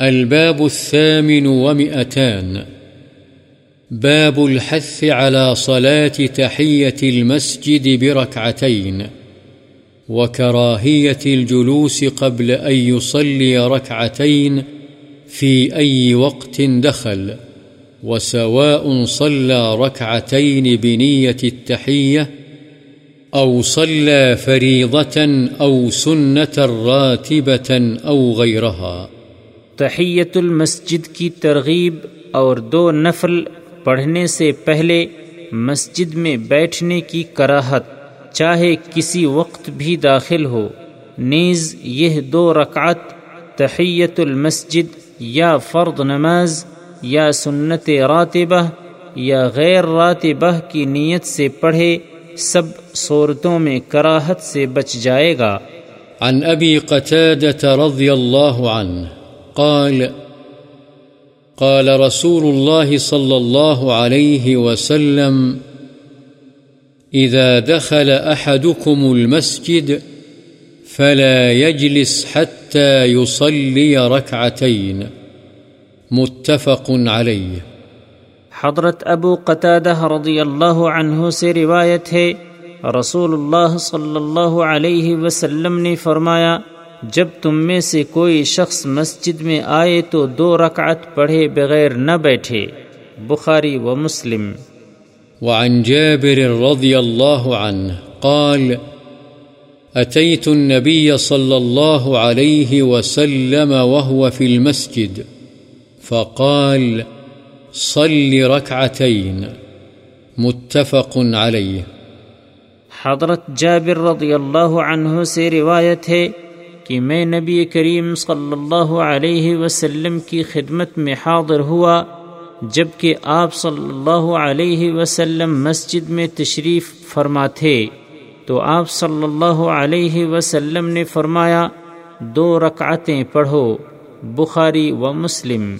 الباب الثامن ومئتان. باب الحث على صلاة تحية المسجد بركعتين وكراهية الجلوس قبل أن يصلي ركعتين في أي وقت دخل، وسواء صلى ركعتين بنية التحية أو صلى فريضة أو سنة راتبة أو غيرها. تحیت المسجد کی ترغیب اور دو نفل پڑھنے سے پہلے مسجد میں بیٹھنے کی کراہت، چاہے کسی وقت بھی داخل ہو۔ نیز یہ دو رکعت تحیت المسجد یا فرد نماز، یا سنت راتبہ، یا غیر راتبہ کی نیت سے پڑھے سب صورتوں میں کراہت سے بچ جائے گا۔ عن أبي قتادة رضي الله عنه قال قال رسول الله صلى الله عليه وسلم، إذا دخل أحدكم المسجد فلا يجلس حتى يصلي ركعتين. متفق عليه. حضرت ابو قطادہ رضی اللہ عنہ سے روایت ہے، رسول اللہ صلی اللہ علیہ وسلم نے فرمایا جب تم میں سے کوئی شخص مسجد میں آئے تو دو رکعت پڑھے بغیر نہ بیٹھے بخاری و مسلم۔ وعن جابر رضي الله عنه قال أتيت النبي صلى الله عليه وسلم وهو في المسجد فقال صل ركعتين متفق عليه۔ حضرت جابر رضی اللہ عنہ سے روایت ہے کہ میں نبی کریم صلی اللہ علیہ وسلم کی خدمت میں حاضر ہوا جبکہ آپ صلی اللہ علیہ وسلم مسجد میں تشریف فرما تھے۔ تو آپ صلی اللہ علیہ وسلم نے فرمایا، دو رکعتیں پڑھو، بخاری و مسلم۔